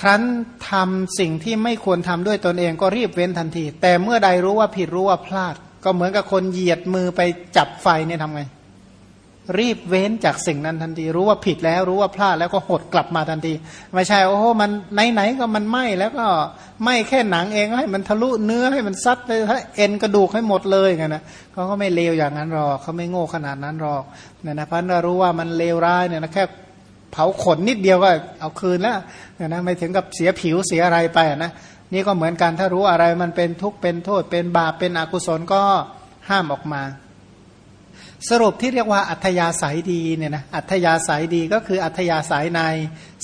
ครั้นทำสิ่งที่ไม่ควรทำด้วยตนเองก็รีบเว้นทันที แต่เมื่อใดรู้ว่าผิดรู้ว่าพลาด ก็เหมือนกับคนเหยียดมือไปจับไฟเนี่ยทำไง รีบเว้นจากสิ่งนั้นทันที รู้ว่าผิดแล้วรู้ว่าพลาดแล้วก็หดกลับมาทันที ไม่ใช่ โอ้โหมันไหนๆก็มันไหมแล้วก็ไหมแค่หนังเองให้มันทะลุเนื้อให้มันซัดไปให้เอ็นกระดูกให้หมดเลยไงนะเขาก็ไม่เลวอย่างนั้นหรอกเขาไม่โง่ขนาดนั้นหรอกเนี่ยนะพราะเรารู้ว่ามันเลวร้ายเนี่ยนะแค่ เผาขนนิดเดียวก็เอาคืนแล้วนะไม่ถึงกับเสียผิวเสียอะไรไปนะนี่ก็เหมือนกันถ้ารู้อะไรมันเป็นทุกข์เป็นโทษ เป็นบาปเป็นอกุศลก็ห้ามออกมา สรุปที่เรียกว่าอัธยาศัยดีเนี่ยนะอัธยาศัยดีก็คืออัธยาศัยใน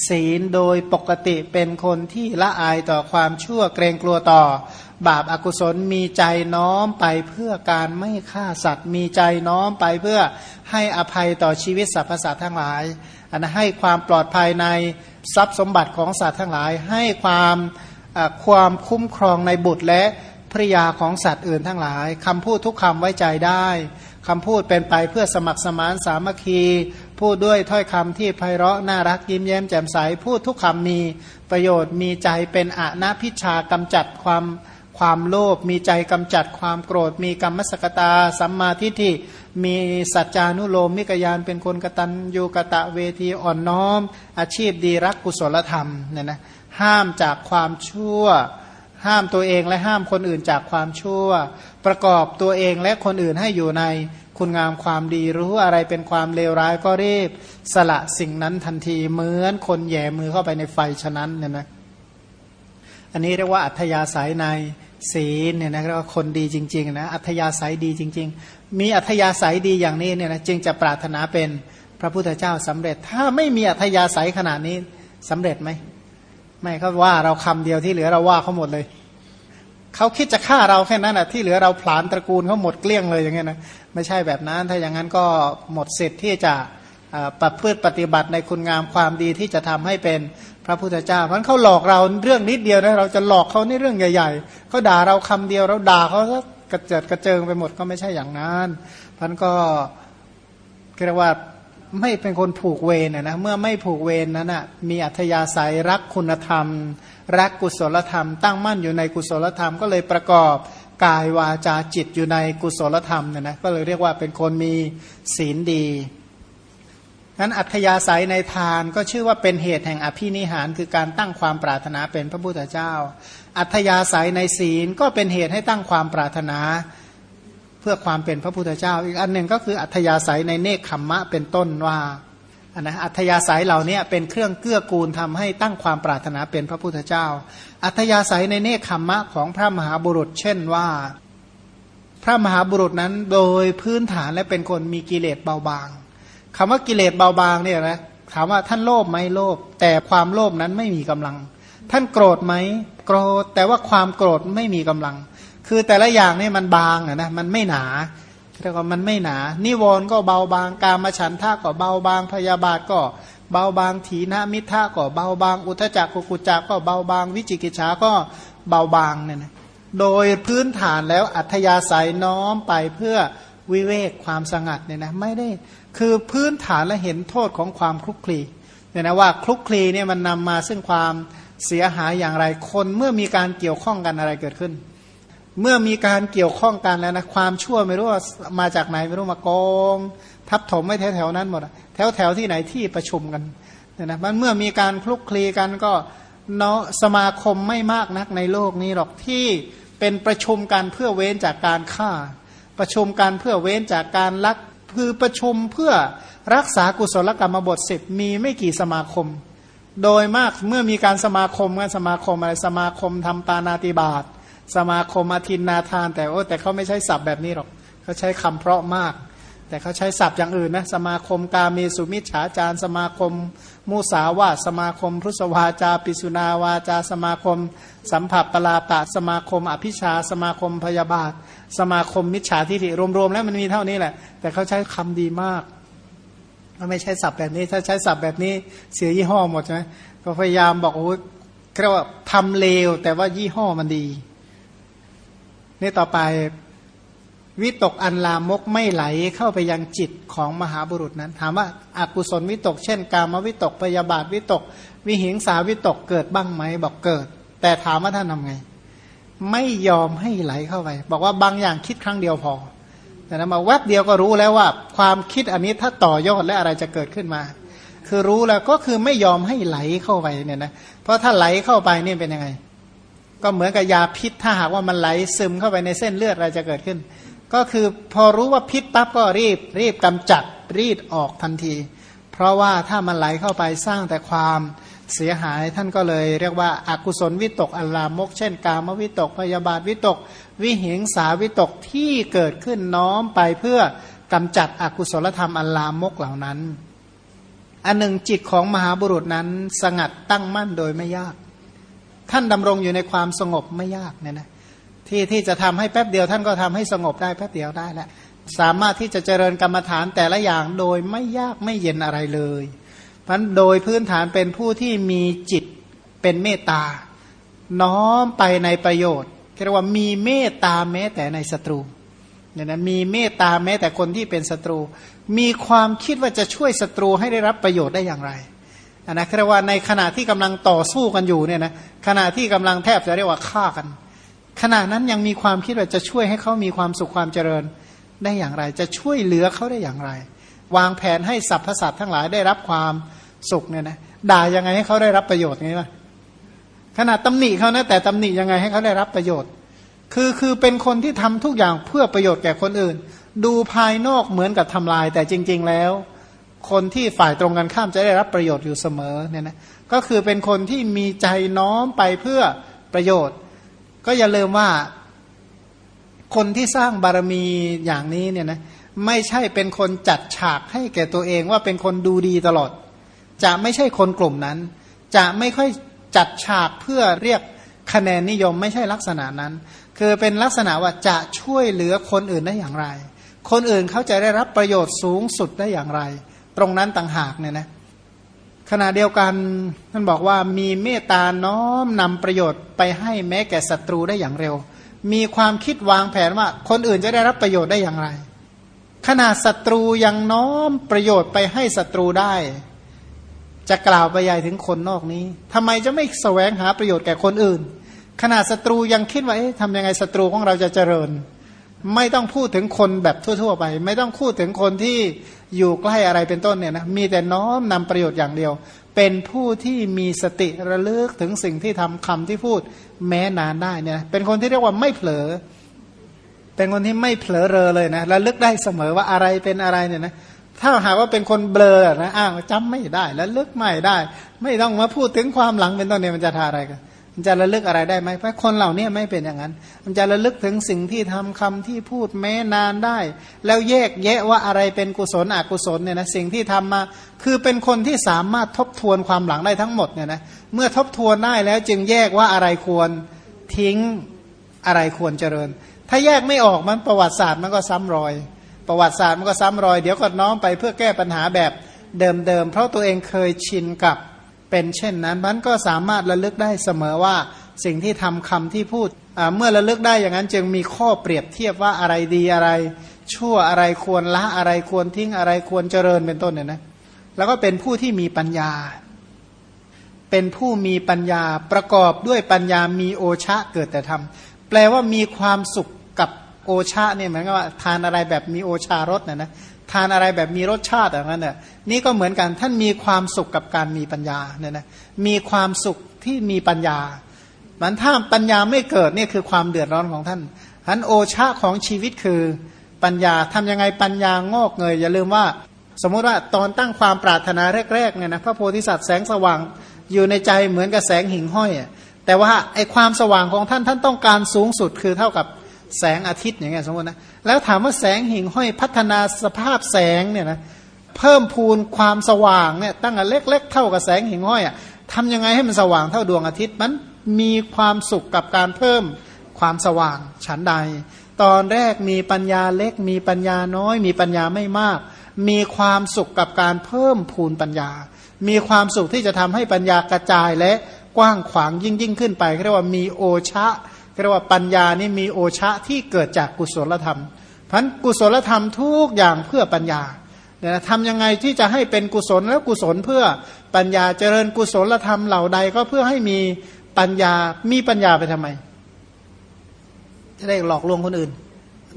ศีลโดยปกติเป็นคนที่ละอายต่อความชั่วเกรงกลัวต่อ บาปอากุศลมีใจน้อมไปเพื่อการไม่ฆ่าสัตว์ มีใจน้อมไปเพื่อให้อภัยต่อชีวิตสรรพสัตว์ทั้งหลาย อันะให้ความปลอดภัยในทรัพย์สมบัติของสัตว์ทั้งหลาย ให้ความความคุ้มครองในบุตรและภริยาของสัตว์อื่นทั้งหลายคำพูดทุกคำไว้ใจได้คำพูดเป็นไปเพื่อสมัครสมานสามัคคี พูดด้วยถ้อยคำที่ไพเราะน่ารักยิ้มแย้มแจ่มใส พูดทุกคำมีประโยชน์มีใจเป็นอาณาพิชากำจัดความ ความโลภมีใจกำจัดความโกรธ มีกรรมสกตา สัมมาทิฏฐิมีสัจจานุโลมมิกยานเป็นคนกตัญญูกะตะเวทีอ่อนน้อม อาชีพดีรักกุศลธรรมเนี่ยนะห้ามจากความชั่ว ห้ามตัวเองและห้ามคนอื่นจากความชั่ว ประกอบตัวเองและคนอื่นให้อยู่ในคุณงามความดีรู้อะไรเป็นความเลวร้ายก็รีบ สละสิ่งนั้นทันทีเหมือนคนแย่มือเข้าไปในไฟฉะนั้นเนี่ยนะ อันนี้เรียกว่าอัธยาศัยในศีลเนี่ยนะเรียกว่าคนดีจริงๆนะอัธยาศัยดีจริง ๆ มีอัธยาศัยดีอย่างนี้เนี่ยนะจึงจะปรารถนาเป็นพระพุทธเจ้าสำเร็จ ถ้าไม่มีอัธยาศัยขนาดนี้สำเร็จไหมไม่เขาว่าเราคำเดียวที่เหลือเราว่าเขาหมดเลยเขาคิดจะฆ่าเราแค่นั้นอะที่เหลือเราผลานตระกูลเขาหมดเกลี้ยงเลยอย่างเงี้ยนะไม่ใช่แบบนั้น ถ้าอย่างนั้นก็หมดสิทธิ์ที่จะปรับพืชปฏิบัติในคุณงามความดีที่จะทำให้เป็น พระพุทธเจ้าเพราะเขาหลอกเราเรื่องนิดเดียวนะเราจะหลอกเขาในเรื่องใหญ่ ๆเขาด่าเราคำเดียวเราด่าเขากระเจิดกระเจิงไปหมดก็ไม่ใช่อย่างนั้นพันก็เรียกว่าไม่เป็นคนผูกเวรนะเมื่อไม่ผูกเวรนั้นนะมีอัธยาศัยรักคุณธรรม รักกุศลธรรม ตั้งมั่นอยู่ในกุศลธรรม ก็เลยประกอบกายวาจาจิตอยู่ในกุศลธรรมเนี่ยนะก็เลยเรียกว่าเป็นคนมีศีลดี นั้นอัธยาศัยในทานก็ชื่อว่าเป็นเหตุแห่งอภินิหาร คือการตั้งความปรารถนาเป็นพระพุทธเจ้า อัธยาศัยในศีลก็เป็นเหตุให้ตั้งความปรารถนา เพื่อความเป็นพระพุทธเจ้า อีกอันหนึ่งก็คืออัธยาศัยในเนคขมมะเป็นต้นว่าอันนะอัธยาศัยเหล่านี้เป็นเครื่องเกื้อกูลทำให้ตั้งความปรารถนาเป็นพระพุทธเจ้า อัธยาศัยในเนคขมมะของพระมหาบุรุษ เช่นว่า พระมหาบุรุษนั้นโดยพื้นฐานและเป็นคนมีกิเลสเบาบาง คำว่ากิเลสเบาบางเนี่ยนะถามว่าท่านโลภไหมโลภแต่ความโลภนั้นไม่มีกำลัง ท่านโกรธไหมโกรธแต่ว่าความโกรธไม่มีกำลัง คือแต่ละอย่างนี่มันบางนะนะ มันไม่หนาแต่ว่ามันไม่หนา นิวรณ์ก็เบาบาง กามฉันท่าก็เบาบาง พยาบาทก็เบาบาง ถีนมิท่าก็เบาบาง อุทจักกุกุจักก็เบาบาง วิจิกิจฉาก็เบาบางเนี่ยนะโดยพื้นฐานแล้วอัธยาศัยน้อมไปเพื่อวิเวกความสงัดเนี่ยนะไม่ได้ คือพื้นฐานและเห็นโทษของความคลุกคลีเนี่ยนะว่าคลุกคลีเนี่ยมันนำมาซึ่งความเสียหายอย่างไรคนเมื่อมีการเกี่ยวข้องกันอะไรเกิดขึ้น เมื่อมีการเกี่ยวข้องกันแล้วนะความชั่วไม่รู้ว่ามาจากไหนไม่รู้มากองทับถมไม่แถวแถวนั้นหมดแถวแถวที่ไหนที่ประชุมกันเนี่ยนะมันเมื่อมีการคลุกคลีกันก็เนาะสมาคมไม่มากนักในโลกนี้หรอกที่เป็นประชุมกันเพื่อเว้นจากการฆ่า ประชุมกันเพื่อเว้นจากการลัก คือประชุมเพื่อรักษากุศลกรรมบทสิบมีไม่กี่สมาคม โดยมากเมื่อมีการสมาคมกันสมาคมอะไรสมาคมทำปานาติบาตสมาคมอาทินนาทาน แต่โอ้แต่เขาไม่ใช้ศัพท์แบบนี้หรอกเขาใช้คำเพราะมาก แต่เขาใช้ศัพท์อย่างอื่นนะสมาคมกาเมสุมิจฉาจารสมาคม มุสาวาสมาคมพุทธวาจา ปิสุนาวาจา สมาคม สัมผัสปลาปะ สมาคม อภิชา สมาคมพยาบาท สมาคมมิจฉาทิฏฐิรวมๆแล้วมันมีเท่านี้แหละ แต่เขาใช้คำดีมากไม่ใช้ศัพท์แบบนี้ ถ้าใช้ศัพท์แบบนี้เสียยี่ห้อหมดใช่ไหมก็พยายามบอกโอ้เรียกว่าทำเลวแต่ว่ายี่ห้อมันดี นี่ต่อไป วิตกอันลามกไม่ไหลเข้าไปยังจิตของมหาบุรุษนั้น ถามว่าอากุศลวิตก เช่น กามวิตกพยาบาทวิตก วิหิงสาวิตกเกิดบ้างไหมบอกเกิด แต่ถามว่าท่านทำไง ไม่ยอมให้ไหลเข้าไป บอกว่าบางอย่างคิดครั้งเดียวพอแต่นะมาแวบเดียวก็รู้แล้วว่า ความคิดอันนี้ถ้าต่อยอดและอะไรจะเกิดขึ้นมา คือรู้แล้วก็คือไม่ยอมให้ไหลเข้าไปเนี่ยนะเพราะถ้าไหลเข้าไปนี่เป็นยังไง ก็เหมือนกับยาพิษถ้าหากว่ามันไหลซึมเข้าไปในเส้นเลือดอะไรจะเกิดขึ้น ก็คือพอรู้ว่าพิษปั๊บก็รีบรีบกำจัดรีดออกทันที เพราะว่าถ้ามันไหลเข้าไปสร้างแต่ความเสียหายท่านก็เลยเรียกว่าอากุศลวิตกอัลลามก เช่น กามวิตกพยาบาทวิตก วิหิงสาวิตกที่เกิดขึ้นน้อมไปเพื่อกำจัดอกุศลธรรมอัลลามกเหล่านั้น อันหนึ่งจิตของมหาบุรุษนั้นสงัดตั้งมั่นโดยไม่ยาก ท่านดำรงอยู่ในความสงบไม่ยากเนี่ยนะ ที่ที่จะทำให้แป๊บเดียวท่านก็ทำให้สงบได้แป๊บเดียวได้แหละสามารถที่จะเจริญกรรมฐานแต่ละอย่างโดยไม่ยากไม่เย็นอะไรเลยพันโดยพื้นฐานเป็นผู้ที่มีจิตเป็นเมตตา น้อมไปในประโยชน์เรียกว่ามีเมตตาแม้แต่ในศัตรูเนี่ยนะมีเมตตาแม้แต่คนที่เป็นศัตรู มีความคิดว่าจะช่วยศัตรูให้ได้รับประโยชน์ได้อย่างไรนนะเรียกว่าในขณะที่กำลังต่อสู้กันอยู่เนี่ยนะขณะที่กำลังแทบจะเรียกว่าฆ่ากัน ขณะนั้นยังมีความคิดว่าจะช่วยให้เขามีความสุขความเจริญได้อย่างไร จะช่วยเหลือเขาได้อย่างไร วางแผนให้สรรพสัตว์ทั้งหลายได้รับความสุขเนี่ยนะด่ายังไงให้เขาได้รับประโยชน์ไงวะขนาดตำหนิเขานะแต่ตำหนิยังไงให้เขาได้รับประโยชน์ คือคือเป็นคนที่ทำทุกอย่างเพื่อประโยชน์แก่คนอื่น ดูภายนอกเหมือนกับทำลาย แต่จริง ๆแล้ว คนที่ฝ่ายตรงกันข้ามจะได้รับประโยชน์อยู่เสมอเนี่ยนะก็คือเป็นคนที่มีใจน้อมไปเพื่อประโยชน์ ก็อย่าลืมว่า คนที่สร้างบารมีอย่างนี้เนี่ยนะไม่ใช่เป็นคนจัดฉากให้แก่ตัวเองว่าเป็นคนดูดีตลอด จะไม่ใช่คนกลุ่มนั้น จะไม่ค่อยจัดฉากเพื่อเรียกคะแนนนิยมไม่ใช่ลักษณะนั้น คือเป็นลักษณะว่าจะช่วยเหลือคนอื่นได้อย่างไร คนอื่นเขาจะได้รับประโยชน์สูงสุดได้อย่างไร ตรงนั้นต่างหากเนี่ยนะ ขณะเดียวกันท่านบอกว่ามีเมตตาน้อมนำประโยชน์ไปให้แม้แก่ศัตรูได้อย่างเร็ว มีความคิดวางแผนว่าคนอื่นจะได้รับประโยชน์ได้อย่างไร ขนาดศัตรูยังน้อมประโยชน์ไปให้ศัตรูได้ จะกล่าวไปใหญ่ถึงคนนอกนี้ทำไมจะไม่แสวงหาประโยชน์แก่คนอื่น ขนาดศัตรูยังคิดว่าเอ๊ะทำยังไงศัตรูของเราจะเจริญ ไม่ต้องพูดถึงคนแบบทั่ว ๆ ไป ไม่ต้องพูดถึงคนที่ อยู่ใกล้อะไรเป็นต้นเนี่ยนะมีแต่น้อมนำประโยชน์อย่างเดียว เป็นผู้ที่มีสติระลึกถึงสิ่งที่ทำคำที่พูดแม้นานได้เนี่ยเป็นคนที่เรียกว่าไม่เผลอ เป็นคนที่ไม่เผลอเรอเลยนะระลึกได้เสมอว่าอะไรเป็นอะไรเนี่ยนะถ้าหากว่าเป็นคนเบลอนะอ้างจำไม่ได้แล้วลึกไม่ได้ ไม่ต้องมาพูดถึงความหลังเป็นต้นเนี่ยมันจะทาอะไรกัน มันจะระลึกอะไรได้ไหมเพราะคนเหล่านี้ไม่เป็นอย่างนั้น มันจะระลึกถึงสิ่งที่ทำคำที่พูดแม้นานได้ แล้วแยกแยะว่าอะไรเป็นกุศลอกุศลเนี่ยนะสิ่งที่ทำมา คือเป็นคนที่สามารถทบทวนความหลังได้ทั้งหมดเนี่ยนะเมื่อทบทวนได้แล้วจึงแยกว่าอะไรควรทิ้งอะไรควรเจริญ ถ้าแยกไม่ออกมันประวัติศาสตร์มันก็ซ้ำรอย ประวัติศาสตร์มันก็ซ้ำรอย เดี๋ยวก็น้อมไปเพื่อแก้ปัญหาแบบเดิมๆเพราะตัวเองเคยชินกับ เป็นเช่นนั้นมันก็สามารถระลึกได้เสมอว่าสิ่งที่ทำคำที่พูดเมื่อระลึกได้อย่างนั้นจึงมีข้อเปรียบเทียบว่าอะไรดีอะไร ชั่วอะไรควรละอะไรควรทิ้งอะไรควรเจริญเป็นต้นเนี่ยนะแล้วก็เป็นผู้ที่มีปัญญา เป็นผู้มีปัญญาประกอบด้วยปัญญามีโอชะเกิดแต่ทำแปลว่ามีความสุขกับโอชาเนี่ยเหมือนกับว่าทานอะไรแบบมีโอชารสนะนะทานอะไรแบบมีรสชาติอย่างนั้นเนี่ย นี่ก็เหมือนกันท่านมีความสุขกับการมีปัญญาเนี่ยนะมีความสุขที่มีปัญญา มันถ้าปัญญาไม่เกิดเนี่ยคือความเดือดร้อนของท่านท่านโอชาของชีวิตคือปัญญาทำยังไงปัญญางอกเงยอย่าลืมว่า สมมุติว่าตอนตั้งความปรารถนาแรกๆเนี่ยนะพระโพธิสัตว์แสงสว่างอยู่ในใจเหมือนกับแสงหิ่งห้อยแต่ว่าไอความสว่างของท่านท่านต้องการสูงสุดคือเท่ากับแสงอาทิตย์อย่างเงี้ยสมมตินะแล้วถามว่าแสงหิ่งห้อยพัฒนาสภาพแสงเนี่ยนะ เพิ่มพูนความสว่างเนี่ยตั้งแต่เล็ก ๆ เท่ากับแสงหิ่งห้อยอะทำยังไงให้มันสว่างเท่าดวงอาทิตย์มันมีความสุขกับการเพิ่มความสว่างฉันใด ตอนแรกมีปัญญาเล็ก มีปัญญาน้อย มีปัญญาไม่มาก มีความสุขกับการเพิ่มพูนปัญญา มีความสุขที่จะทำให้ปัญญากระจายและกว้างขวางยิ่งยิ่งขึ้นไปเรียกว่ามีโอชะเรียกว่าปัญญานี่มีโอชะที่เกิดจากกุศลธรรมพันกุศลธรรมทุกอย่างเพื่อปัญญา นี่ยนะทำยังไงที่จะให้เป็นกุศลแล้วกุศลเพื่อปัญญาเจริญกุศลธรรมเหล่าใดก็เพื่อให้มีปัญญามีปัญญาไปทำไม จะได้หลอกลวงคนอื่น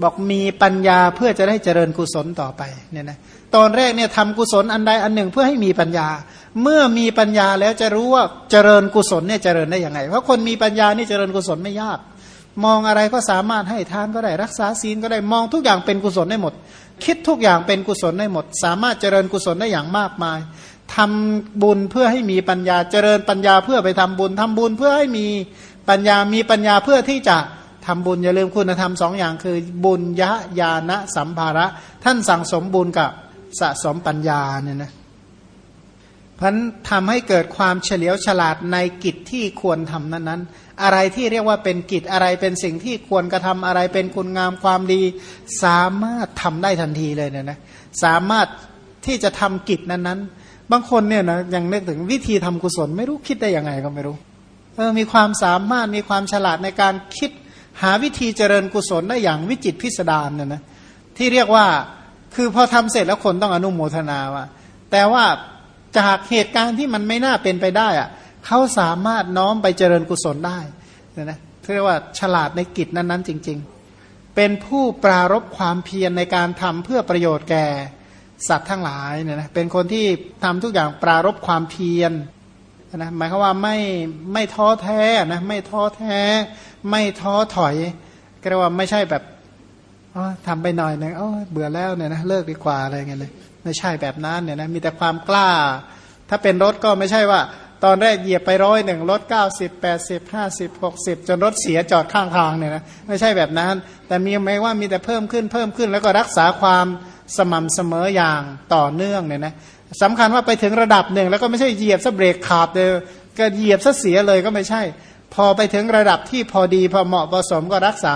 บอกมีปัญญาเพื่อจะได้เจริญกุศลต่อไปเนี่ยนะตอนแรกเนี่ยทำกุศลอันใดอันหนึ่งเพื่อให้มีปัญญา เมื่อมีปัญญาแล้วจะรู้ว่าเจริญกุศลเนี่ยเจริญได้ยังไง เพราะคนมีปัญญานี่เจริญกุศลไม่ยาก มองอะไรก็สามารถให้ทานก็ได้รักษาศีลก็ได้มองทุกอย่างเป็นกุศลได้หมด คิดทุกอย่างเป็นกุศลได้หมด สามารถเจริญกุศลได้อย่างมากมายทำบุญเพื่อให้มีปัญญาเจริญปัญญาเพื่อไปทำบุญทำบุญเพื่อให้มีปัญญามีปัญญาเพื่อที่จะทำบุญอย่าลืมคุณธรรมสองอย่างคือ บุญยะญาณสัมภาระ ท่านสั่งสมบุญกับสะสมปัญญาเนี่ยนะพันทำให้เกิดความเฉลียวฉลาดในกิจที่ควรทำนั้นๆ อะไรที่เรียกว่าเป็นกิจอะไรเป็นสิ่งที่ควรกระทำอะไรเป็นคุณงามความดี สามารถทำได้ทันทีเลยเนี่ยนะสามารถที่จะทำกิจนั้นๆ บางคนเนี่ยนะยังนึกถึงวิธีทำกุศลไม่รู้คิดได้ยังไงก็ไม่รู้เออมีความสามารถมีความฉลาดในการคิดหาวิธีเจริญกุศลได้อย่างวิจิตพิสดารเนี่ยนะที่เรียกว่าคือพอทำเสร็จแล้วคนต้องอนุโมทนาว่าแต่ว่าจากเหตุการณ์ที่มันไม่น่าเป็นไปได้อะ เขาสามารถน้อมไปเจริญกุศลได้นะนะเรียกว่าฉลาดในกิจนั้นๆ จริง ๆ เป็นผู้ปรารบความเพียรในการทำเพื่อประโยชน์แก่สัตว์ทั้งหลายเนี่ยนะเป็นคนที่ทำทุกอย่างปรารบความเพียรนะหมายความว่าไม่ไม่ท้อแท้นะไม่ท้อแท้ ไม่ท้อถอย ก็เรียกว่าไม่ใช่แบบทำไปหน่อยนึงเบื่อแล้วเนี่ยนะเลิกดีกว่าอะไรเงี้ยเลย ไม่ใช่แบบนั้นเนี่ยนะมีแต่ความกล้า ถ้าเป็นรถก็ไม่ใช่ว่า ตอนแรกเหยียบไปร้อยหนึ่งรถเก้าสิบแปดสิบห้าสิบหกสิบจนรถเสียจอดข้างทางเนี่ยนะไม่ใช่แบบนั้น แต่มีไหมว่ามีแต่เพิ่มขึ้นเพิ่มขึ้น แล้วก็รักษาความสม่ำเสมออย่างต่อเนื่องเนี่ยนะสำคัญว่าไปถึงระดับหนึ่งแล้วก็ไม่ใช่เหยียบซะเบรกขาดเลยก็เหยียบซะเสียเลยก็ไม่ใช่ พอไปถึงระดับที่พอดีพอเหมาะพอสมก็รักษา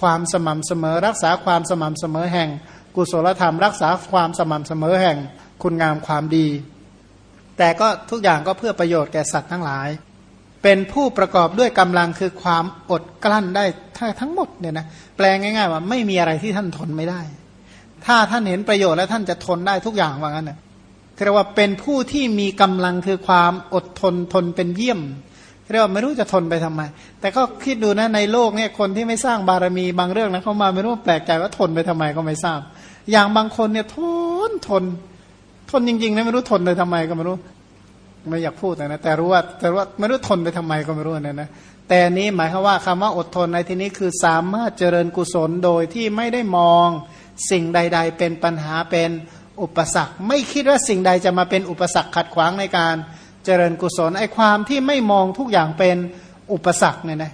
ความสม่ำเสมอ รักษาความสม่ำเสมอแห่ง กุศลธรรม รักษาความสม่ำเสมอแห่ง คุณงามความดี แต่ก็ทุกอย่างก็เพื่อประโยชน์แก่สัตว์ทั้งหลาย เป็นผู้ประกอบด้วยกำลังคือความอดกลั้นได้ทั้งหมดเนี่ยนะแปลงง่าย ๆ ว่าไม่มีอะไรที่ท่านทนไม่ได้ ถ้าท่านเห็นประโยชน์แล้วท่านจะทนได้ทุกอย่างว่างั้นนะเรียกว่าเป็นผู้ที่มีกำลังคือความอดทนทนเป็นเยี่ยมเรียกว่าไม่รู้จะทนไปทำไม แต่ก็คิดดูนะในโลกเนี่ยคนที่ไม่สร้างบารมีบางเรื่องนะเขามาไม่รู้แปลกใจว่าทนไปทำไมก็ไม่ทราบ อย่างบางคนเนี่ยทนทนทนจริงๆนะไม่รู้ทนไปทำไมก็ไม่รู้ ไม่อยากพูดนะแต่รู้ว่าแต่ว่าไม่รู้ทนไปทำไมก็ไม่รู้นะนะแต่นี้หมายความว่าคำว่าอดทนในที่นี้คือสามารถเจริญกุศลโดยที่ไม่ได้มองสิ่งใด ๆ เป็นปัญหาเป็นอุปสรรค ไม่คิดว่าสิ่งใดจะมาเป็นอุปสรรคขัดขวางในการเจริญกุศลไอ้ความที่ไม่มองทุกอย่างเป็นอุปสรรคเนี่ยนะ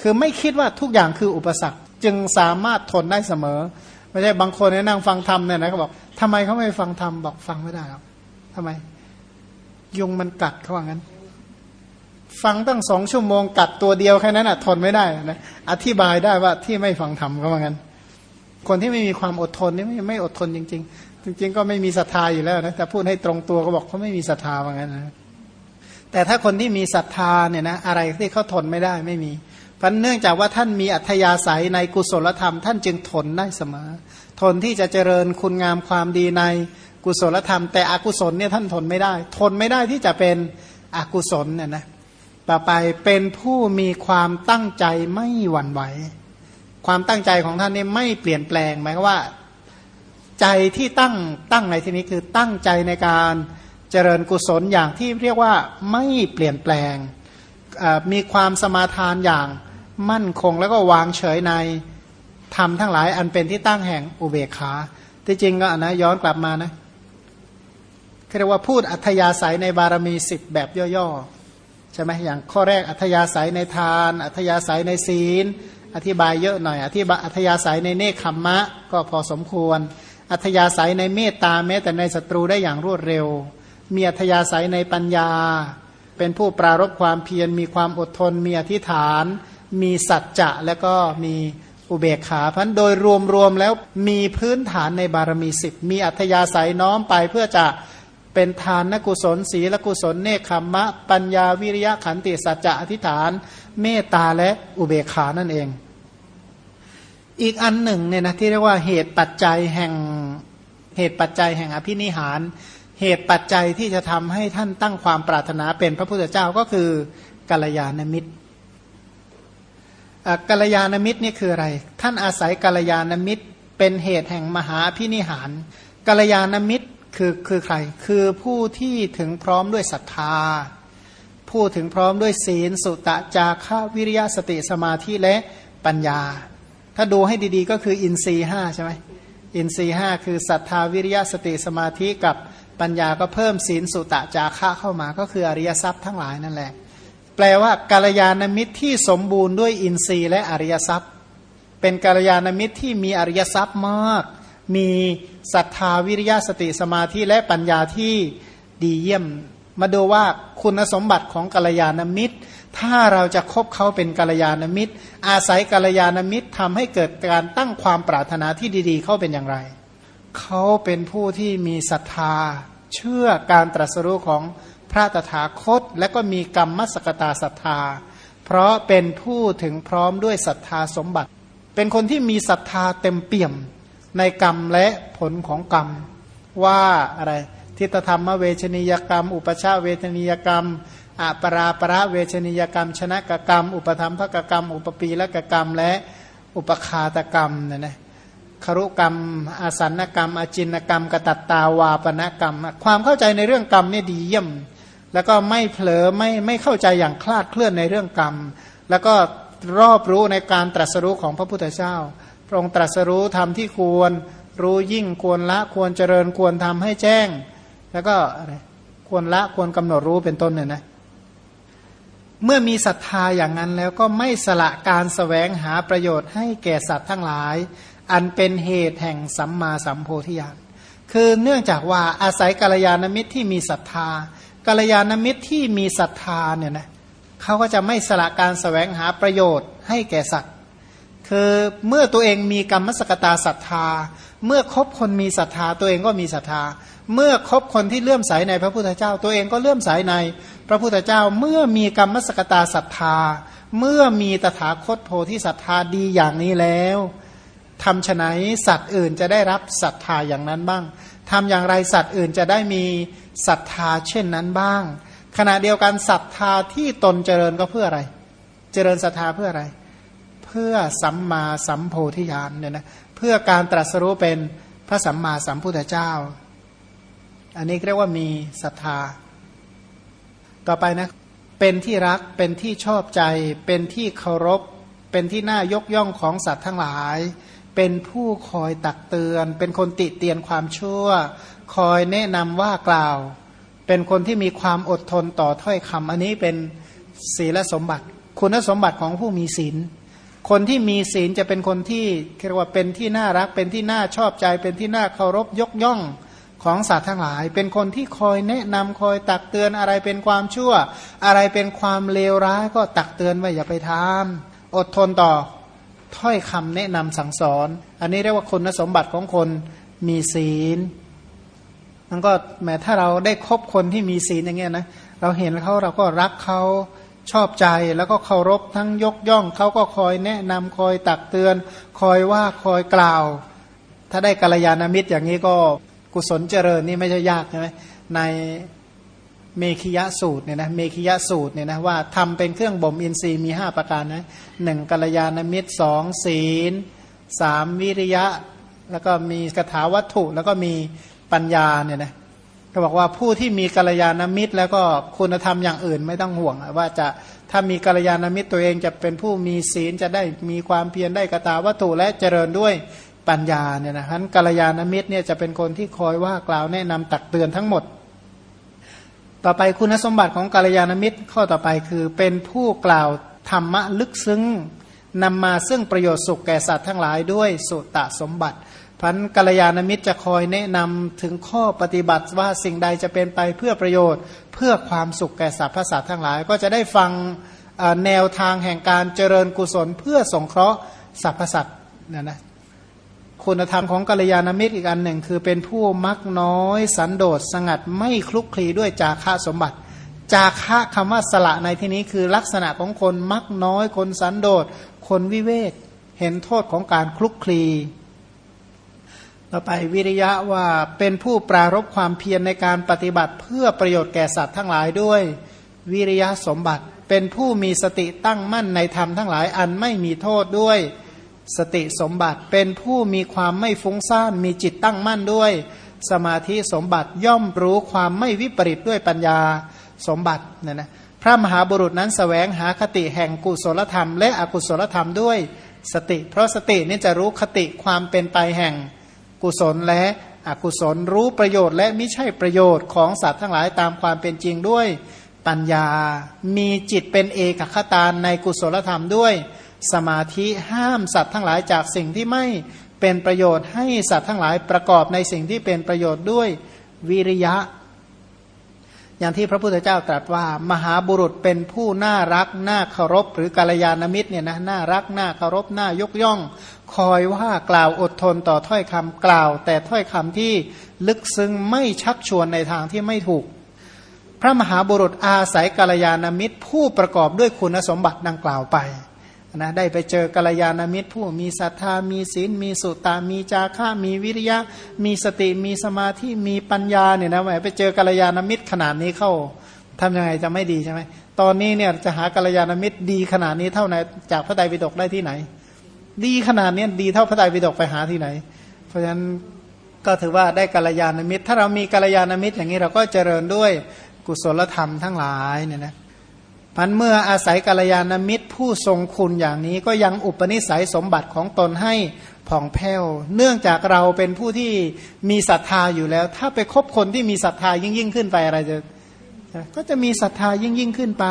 คือไม่คิดว่าทุกอย่างคืออุปสรรค จึงสามารถทนได้เสมอไม่ใช่บางคนเนี่ยนั่งฟังธรรมเนี่ยนะเขาบอกทำไมเขาไม่ฟังธรรมบอกฟังไม่ได้หรอกทำไม ยุงมันกัดเขาว่างั้น ฟังตั้งสองชั่วโมงกัดตัวเดียวแค่นั้นอะ ทนไม่ได้นะอธิบายได้ว่าที่ไม่ฟังธรรมเขาว่างั้น คนที่ไม่มีความอดทนนี่ไม่ไม่อดทนจริง ๆ จริง ๆ ก็ไม่มีศรัทธาอยู่แล้วนะแต่พูดให้ตรงตัวก็บอกเขาไม่มีศรัทธาว่างั้นนะแต่ถ้าคนที่มีศรัทธาเนี่ยนะอะไรที่เขาทนไม่ได้ไม่มีเพราะเนื่องจากว่าท่านมีอัธยาศัยในกุศลธรรม ท่านจึงทนได้เสมอ ทนที่จะเจริญคุณงามความดีใน กุศลธรรมแต่อกุศลเนี่ยท่านทนไม่ได้ ทนไม่ได้ที่จะเป็นอกุศลเนี่ยนะต่อไปเป็นผู้มีความตั้งใจไม่หวั่นไหว ความตั้งใจของท่านนี่ไม่เปลี่ยนแปลงหมายว่า ใจที่ตั้งตั้งในที่นี้คือตั้งใจในการเจริญกุศลอย่างที่เรียกว่าไม่เปลี่ยนแปลงมีความสมาทานอย่างมั่นคงแล้วก็วางเฉยในธรรมทั้งหลายอันเป็นที่ตั้งแห่งอุเบกขาที่จริงก็นะย้อนกลับมานะ เรียกว่าพูดอัธยาศัยในบารมีสิบแบบย่อๆใช่ไหมอย่างข้อแรกอัธยาศัยในทาน อัธยาศัยในศีล อธิบายเยอะหน่อย อธิบายอัธยาศัยในเนคขมมะ ก็พอสมควร อัธยาศัยในเมตตาแม้แต่ในศัตรูได้อย่างรวดเร็ว มีอัธยาศัยในปัญญา เป็นผู้ปรารบความเพียรมีความอดทน มีอธิษฐาน มีสัจจะและก็มีอุเบกขาพันโดยรวมๆแล้วมีพื้นฐานในบารมีสิบมีอัธยาศัยน้อมไปเพื่อจะ เป็นทานนกุศลศีลกุศลเนคขมมะ ปัญญาวิริยะขันติสัจจะอธิษฐาน เมตตาและอุเบกขานั่นเอง อีกอันหนึ่งเนี่ยนะที่เรียกว่าเหตุปัจจัยแห่งเหตุปัจจัยแห่งอภินิหาร เหตุปัจจัยที่จะทำให้ท่านตั้งความปรารถนาเป็นพระพุทธเจ้าก็คือกัลยาณมิตรกัลยาณมิตรนี่คืออะไร ท่านอาศัยกัลยาณมิตร เป็นเหตุแห่งมหาพินิหารกัลยาณมิตร คือคือใคร คือผู้ที่ถึงพร้อมด้วยศรัทธา ผู้ถึงพร้อมด้วยศีล สุตะจาระวิริยะสติสมาธิและปัญญา ถ้าดูให้ดีๆ ก็คืออินทรีห้าใช่ไหมอินทรีห้าคือศรัทธาวิริยะสติสมาธิกับปัญญาก็เพิ่มศีลสุตะจาระเข้ามา ก็คืออริยทรัพย์ทั้งหลายนั่นแหละ แปลว่ากาลยานมิตรที่สมบูรณ์ด้วยอินทรีย์และอริยทรัพย์ เป็นกาลยานมิตรที่มีอริยทรัพย์มาก มีศรัทธาวิริยะสติสมาธิและปัญญาที่ดีเยี่ยม มาดูว่าคุณสมบัติของกาลยานมิตร ถ้าเราจะคบเขาเป็นกาลยานมิตร อาศัยกาลยานมิตรทำให้เกิดการตั้งความปรารถนาที่ดี ๆ เขาเป็นอย่างไร เขาเป็นผู้ที่มีศรัทธา เชื่อการตรัสรู้ของพระตถาคต และก็มีกรรมมสกตาศรัทธา เพราะเป็นผู้ถึงพร้อมด้วยศรัทธาสมบัติ เป็นคนที่มีศรัทธาเต็มเปี่ยม ในกรรมและผลของกรรมว่าอะไรทิฏฐธรรมเวชนียกรรม อุปชาเวชนียกรรมอปราประเวชนียกรรม ชนะกกรรม อุปธรรมภกกรรม อุปปีละกกรรม และอุปคาตกรรมเนี่ยนะครุกรรมอาสันกรรม อจินกรรม กตัตตาวาปณกรรม ความเข้าใจในเรื่องกรรมเนี่ยดีเยี่ยม แล้วก็ไม่เผลอไม่ไม่เข้าใจอย่างคลาดเคลื่อนในเรื่องกรรม แล้วก็รอบรู้ในการตรัสรู้ของพระพุทธเจ้า ระองค์ตรัสรู้ทำที่ควร รู้ยิ่งควรละควรเจริญควรทำให้แจ้ง แล้วก็ควรละควรกำหนดรู้เป็นต้นเนี่ยนะเมื่อมีศรัทธาอย่างนั้นแล้วก็ไม่สละการสแสวงหาประโยชน์ให้แก่สัตว์ทั้งหลาย อันเป็นเหตุแห่งสัมมาสัมโพธิญาณคือเนื่องจากว่าอาศัยกัลยาณมิตรที่มีศรัทธากัลยาณมิตรที่มีศรัทธาเนี่ยนะเขาก็จะไม่สละการสแสวงหาประโยชน์ให้แก่สัตว์ คือเมื่อตัวเองมีกรรมสกตาศรัทธา เมื่อคบคนมีศรัทธาตัวเองก็มีศรัทธา เมื่อคบคนที่เลื่อมใสในพระพุทธเจ้า ตัวเองก็เลื่อมใสในพระพุทธเจ้า เมื่อมีกรรมสกตาศรัทธา เมื่อมีตถาคตโพธิศรัทธาดีอย่างนี้แล้วทำฉไนสัตว์อื่นจะได้รับศรัทธาอย่างนั้นบ้างทำอย่างไรสัตว์อื่นจะได้มีศรัทธาเช่นนั้นบ้าง ขณะเดียวกันศรัทธาที่ตนเจริญก็เพื่ออะไร เจริญศรัทธาเพื่ออะไร พื่อสัมมาสัมโพธิญาณเนี่ยนะเพื่อการตรัสรู้เป็นพระสัมมาสัมพุทธเจ้า อันนี้เรียกว่ามีศรัทธา ต่อไปนะ เป็นที่รักเป็นที่ชอบใจ เป็นที่เคารพ เป็นที่น่ายกย่องของสัตว์ทั้งหลาย เป็นผู้คอยตักเตือน เป็นคนติเตียนความชั่ว คอยแนะนำว่ากล่าว เป็นคนที่มีความอดทนต่อถ้อยคำอันนี้เป็นศีลสมบัติ คุณสมบัติของผู้มีศีล คนที่มีศีลจะเป็นคนที่เรียกว่าเป็นที่น่ารัก เป็นที่น่าชอบใจ เป็นที่น่าเคารพยกย่องของสัตว์ทั้งหลาย เป็นคนที่คอยแนะนำคอยตักเตือนอะไรเป็นความชั่ว อะไรเป็นความเลวร้ายก็ตักเตือนว่าอย่าไปทำอดทนต่อถ้อยคำแนะนำสั่งสอน อันนี้เรียกว่าคุณสมบัติของคนมีศีลมันก็แม้ถ้าเราได้คบคนที่มีศีลอย่างเงี้ยนะเราเห็นเขาเราก็รักเขา ชอบใจแล้วก็เคารพทั้งยกย่องเขาก็คอยแนะนำคอยตักเตือน คอยว่าคอยกล่าว ถ้าได้กัลยาณมิตรอย่างนี้ก็กุศลเจริญนี่ไม่ใช่ยากใช่ไหมในเมขิยะสูตรเนี่ยนะเมขิยะสูตรเนี่ยนะว่าทำเป็นเครื่องบ่มอินทรีย์มีห้าประการนะหนึ่งกัลยาณมิตรสองศีลสามวิริยะ แล้วก็มีกถาวัตถุแล้วก็มีปัญญาเนี่ยนะ เขาบอกว่าผู้ที่มีกัลยาณมิตร แล้วก็คุณธรรมอย่างอื่นไม่ต้องห่วง ว่าจะถ้ามีกัลยาณมิตรตัวเองจะเป็นผู้มีศีลจะได้มีความเพียรได้กถาวัตถุและเจริญด้วยปัญญาเนี่ยนะฉะนั้นกัลยาณมิตรเนี่ยจะเป็นคนที่คอยว่ากล่าวแนะนำตักเตือนทั้งหมด ต่อไปคุณสมบัติของกาลยานมิตรข้อต่อไปคือเป็นผู้กล่าวธรรมะลึกซึ้งนำมาซึ่งประโยชน์สุขแก่สัตว์ทั้งหลายด้วยสุตะสมบัติ พันกัลยาณมิตรจะคอยแนะนำถึงข้อปฏิบัติว่าสิ่งใดจะเป็นไปเพื่อประโยชน์ เพื่อความสุขแก่สัตว์พสัตว์ทั้งหลาย ก็จะได้ฟังแนวทางแห่งการเจริญกุศลเพื่อสงเคราะห์สรรพสัตว์นะนะคุณธรรมของกัลยาณมิตรอีกอันหนึ่ง คือเป็นผู้มักน้อย สันโดษสงัดไม่คลุกคลีด้วยจาคะสมบัติ จาคะคำว่าสละในที่นี้คือลักษณะของคนมักน้อยคนสันโดษคนวิเวกเห็นโทษของการคลุกคลี ต่อไปวิริยะว่าเป็นผู้ปรารบความเพียรในการปฏิบัติเพื่อประโยชน์แก่สัตว์ทั้งหลายด้วย วิริยะสมบัติ เป็นผู้มีสติตั้งมั่นในธรรมทั้งหลายอันไม่มีโทษด้วย สติสมบัติเป็นผู้มีความไม่ฟุ้งซ่านมีจิตตั้งมั่นด้วย สมาธิสมบัติย่อมรู้ความไม่วิปริตด้วยปัญญาสมบัติเนี่ยนะพระมหาบุรุษนั้นสแสวงหาคติแห่งกุศลธรรม และอกุศลธรรมด้วย สติ เพราะสตินี่จะรู้คติความเป็นไปแห่ง กุศลและอกุศลรู้ประโยชน์และไม่ใช่ประโยชน์ของสัตว์ทั้งหลายตามความเป็นจริงด้วยปัญญา มีจิตเป็นเอกคตาในกุศลธรรมด้วย สมาธิห้ามสัตว์ทั้งหลายจากสิ่งที่ไม่เป็นประโยชน์ให้สัตว์ทั้งหลายประกอบในสิ่งที่เป็นประโยชน์ด้วยวิริยะ อย่างที่พระพุทธเจ้าตรัสว่า มหาบุรุษเป็นผู้น่ารักน่าเคารพหรือกาลยานมิตรเนี่ยนะน่ารักน่าเคารพน่ายกย่อง คอยว่ากล่าวอดทนต่อถ้อยคำกล่าว แต่ถ้อยคำที่ลึกซึ้งไม่ชักชวนในทางที่ไม่ถูก พระมหาบุรุษอาศัยกัลยาณมิตร ผู้ประกอบด้วยคุณสมบัติดังกล่าวไปนะได้ไปเจอกัลยาณมิตร ผู้มีศรัทธามีศีลมีสุตตามีจาระมีวิริยะ มีสติมีสมาธิมีปัญญาเนี่ยนะแหมไปเจอกัลยาณมิตรขนาดนี้เข้าทำยังไงจะไม่ดีใช่ไหมตอนนี้เนี่ยจะหากัลยาณมิตรดีขนาดนี้เท่าไหนจากพระไตรปิฎกได้ที่ไหน ดีขนาดนี้ดีเท่าพระไตรปิฎกไปหาที่ไหน เพราะฉะนั้นก็ถือว่าได้กัลยาณมิตร ถ้าเรามีกัลยาณมิตรอย่างนี้เราก็เจริญด้วยกุศลธรรมทั้งหลายเนี่ยนะพันเมื่ออาศัยกัลยาณมิตรผู้ทรงคุณอย่างนี้ก็ยังอุปนิสัยสมบัติของตนให้ผ่องแผ้ว เนื่องจากเราเป็นผู้ที่มีศรัทธาอยู่แล้ว ถ้าไปคบคนที่มีศรัทธายิ่งยิ่งขึ้นไปอะไรจะ ก็จะมีศรัทธายิ่งยิ่งขึ้นไป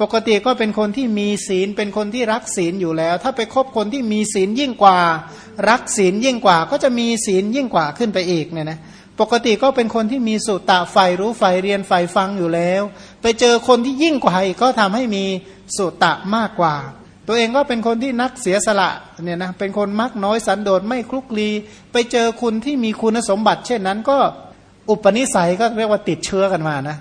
ปกติก็เป็นคนที่มีศีลเป็นคนที่รักศีลอยู่แล้ว ถ้าไปคบคนที่มีศีลยิ่งกว่า รักศีลยิ่งกว่า ก็จะมีศีลยิ่งกว่าขึ้นไปอีกเนี่ยนะปกติก็เป็นคนที่มีสุตตะไฟรู้ไฟเรียนไฟฟังอยู่แล้ว ไปเจอคนที่ยิ่งกว่าอีกก็ทำให้มีสุตตะมากกว่า ตัวเองก็เป็นคนที่นักเสียสละเนี่ยนะเป็นคนมักน้อยสันโดษไม่คลุกคลีไปเจอคุณที่มีคุณสมบัติ เช่นนั้นก็อุปนิสัยก็เรียกว่าติดเชื้อกันมานะ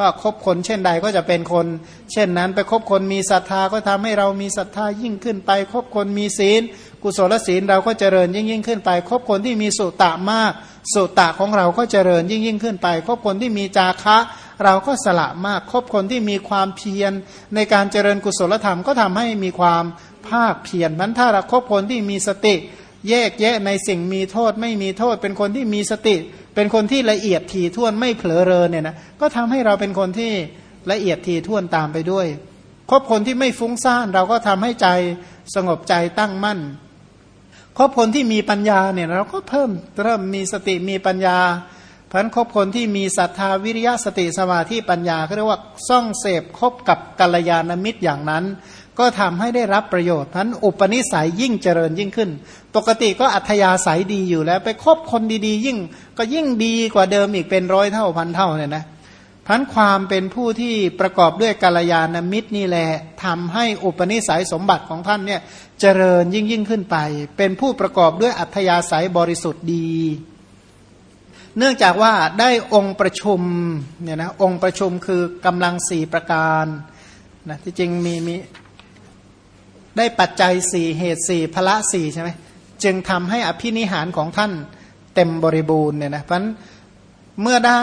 ก็คบคนเช่นใดก็จะเป็นคน เช่นนั้น ไปคบคนมีศรัทธาก็ทำให้เรามีศรัทธายิ่งขึ้นไป คบคนมีศีล กุศลศีลเราก็เจริญยิ่งยิ่งขึ้นไป คบคนที่มีสุตะมาก สุตะของเราก็เจริญยิ่งยิ่งขึ้นไป คบคนที่มีจาคะ เราก็สละมาก คบคนที่มีความเพียร ในการเจริญกุศลธรรมก็ทำให้มีความภาคเพียรนั้นถ้าเราคบคนที่มีสติ แยกแยะในสิ่งมีโทษไม่มีโทษ เป็นคนที่มีสติ เป็นคนที่ละเอียดถี่ถ้วนไม่เผลอเรอเนี่ยนะก็ทำให้เราเป็นคนที่ละเอียดถี่ถ้วนตามไปด้วยคบคนที่ไม่ฟุ้งซ่านเราก็ทำให้ใจสงบใจตั้งมั่นคบคนที่มีปัญญาเนี่ยเราก็เพิ่มเริ่มมีสติมีปัญญาพันคบคนที่มีศรัทธาวิริยะสติสมาธิปัญญาเขาเรียกว่าซ่องเสพคบกับกัลยาณมิตรอย่างนั้น ก็ทำให้ได้รับประโยชน์ทั้นอุปนิสัยยิ่งเจริญยิ่งขึ้น ปกติก็อัธยาศัยดีอยู่แล้ว ไปคบคนดีๆ ยิ่งก็ยิ่งดีกว่าเดิมอีกเป็นร้อยเท่าพันเท่าเนี่ยนะพันความเป็นผู้ที่ประกอบด้วยกาลยานมิตรนี่แหละทำให้อุปนิสัยสมบัติของท่านเนี่ยเจริญยิ่งยิ่งขึ้นไป เป็นผู้ประกอบด้วยอัธยาศัยบริสุทธิ์ดี เนื่องจากว่าได้องค์ประชุมเนี่ยนะองค์ประชุมคือกำลังสี่ประการนะที่จริงมีมี ได้ปัจจัยสี่เหตุสี่พละสี่ใช่ไหมจึงทำให้อภินิหารของท่านเต็มบริบูรณ์เนี่ยนะเพราะเมื่อได้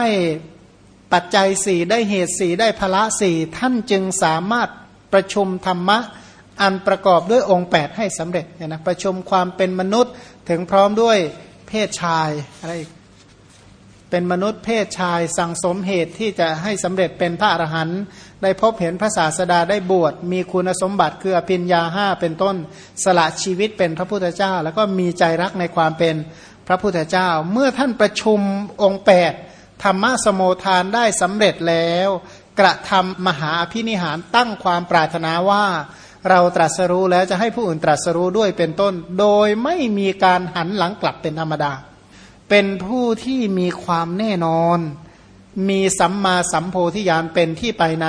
ปัจจัยสี่ได้เหตุสี่ได้พละสี่ท่านจึงสามารถประชุมธรรมะอันประกอบด้วยองค์ 8 ให้สำเร็จเนี่ยนะประชุมความเป็นมนุษย์ถึงพร้อมด้วยเพศชายอะไรเป็นมนุษย์เพศชายสั่งสมเหตุที่จะให้สำเร็จเป็นพระอรหันต์ ได้พบเห็นพระศาสดาได้บวชมีคุณสมบัติคืออภิญญาห้าเป็นต้นสละชีวิตเป็นพระพุทธเจ้า แล้วก็มีใจรักในความเป็นพระพุทธเจ้า เมื่อท่านประชุมองค์แปดธรรมะสมโมทานได้สำเร็จแล้ว กระทำมหาอภินิหารตั้งความปรารถนาว่า เราตรัสรู้แล้วจะให้ผู้อื่นตรัสรู้ด้วยเป็นต้น โดยไม่มีการหันหลังกลับเป็นธรรมดา เป็นผู้ที่มีความแน่นอน มีสัมมาสัมโพธิญาณเป็นที่ไปใน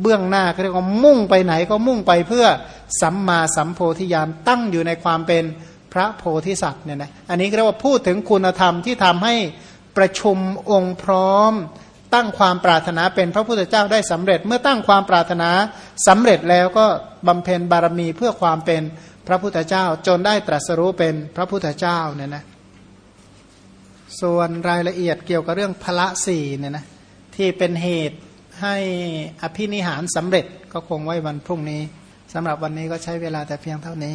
เบื้องหน้าเขาเรียกว่ามุ่งไปไหนก็มุ่งไปเพื่อสัมมาสัมโพธิญาณตั้งอยู่ในความเป็นพระโพธิสัตว์เนี่ยนะอันนี้เรียกว่าพูดถึงคุณธรรมที่ทำให้ประชุมองค์พร้อม ตั้งความปรารถนาเป็นพระพุทธเจ้าได้สำเร็จ เมื่อตั้งความปรารถนาสำเร็จแล้วก็บำเพ็ญบารมีเพื่อความเป็นพระพุทธเจ้าจนได้ตรัสรู้เป็นพระพุทธเจ้าเนี่ยนะ ส่วนรายละเอียดเกี่ยวกับเรื่องพละสี่เนี่ยนะที่เป็นเหตุให้อภินิหารสำเร็จก็คงไว้วันพรุ่งนี้สำหรับวันนี้ก็ใช้เวลาแต่เพียงเท่านี้